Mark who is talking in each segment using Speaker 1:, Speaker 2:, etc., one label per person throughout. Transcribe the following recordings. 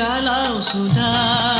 Speaker 1: kalau sudah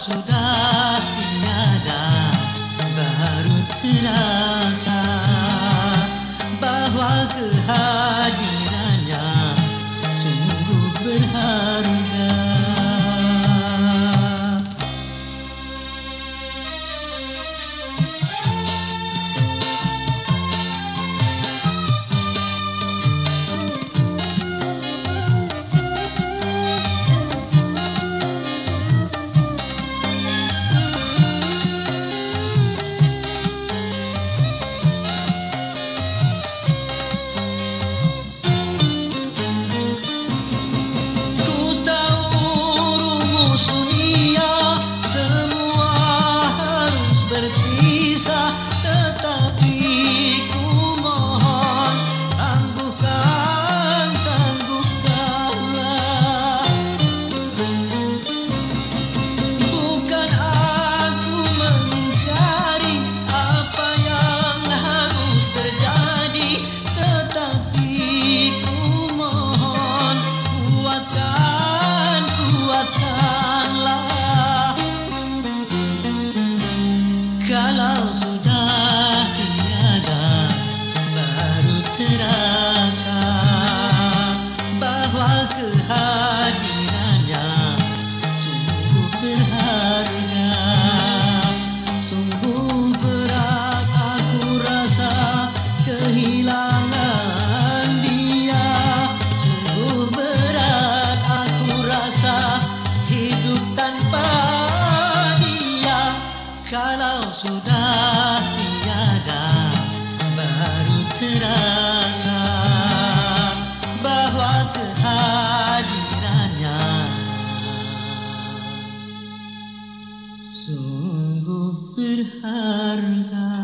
Speaker 1: государь. sudah tiada baru terasa bahwa kehadirannya sungguh berharga. Sungguh berat aku rasa kehilangan dia. Sungguh berat aku rasa hidup tanpa dia. Kalau sudah sungguh berharga